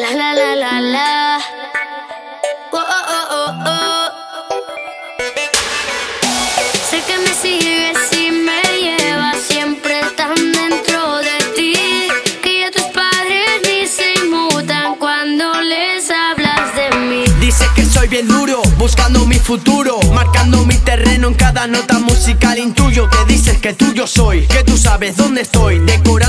La la la la la. Oh, oh, oh, oh, oh Sé que me sigues y me llevas siempre tan dentro de ti. Que ya tus padres ni se inmutan cuando les hablas de mí. Dice que soy bien duro, buscando mi futuro, marcando mi terreno en cada nota musical. Intuyo que dices que tuyo soy, que tú sabes dónde estoy, decorando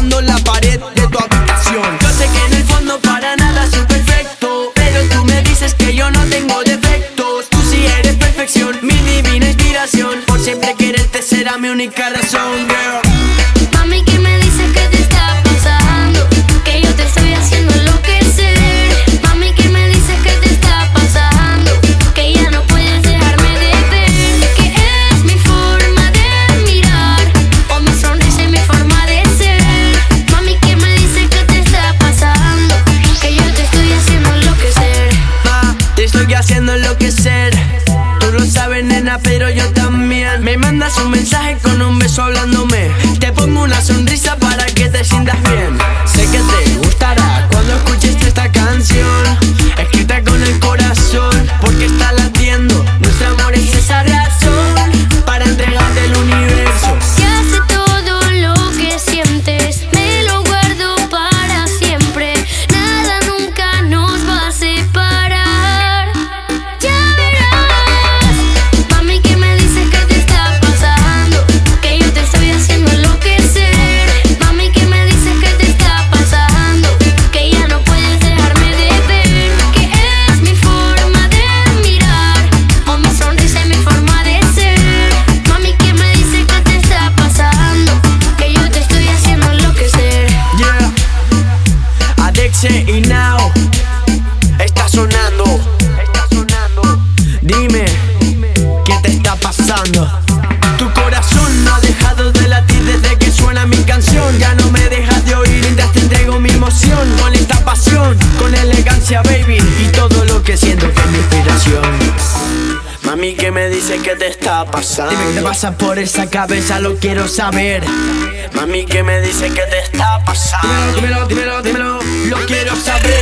pero yo también. Me mandas un mensaje con un beso hablándome. Te pongo una sonrisa para que te sientas bien. y todo lo que siento que es mi inspiración. Mami, ¿qué me dice que te está pasando? Dime qué pasa por esa cabeza, lo quiero saber. Mami, ¿qué me dice que te está pasando? Dímelo, dímelo, dímelo, dímelo lo quiero saber.